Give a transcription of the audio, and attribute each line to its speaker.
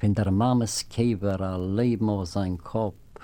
Speaker 1: wenn der Mames Käfer er a Leben auf sein Kopf,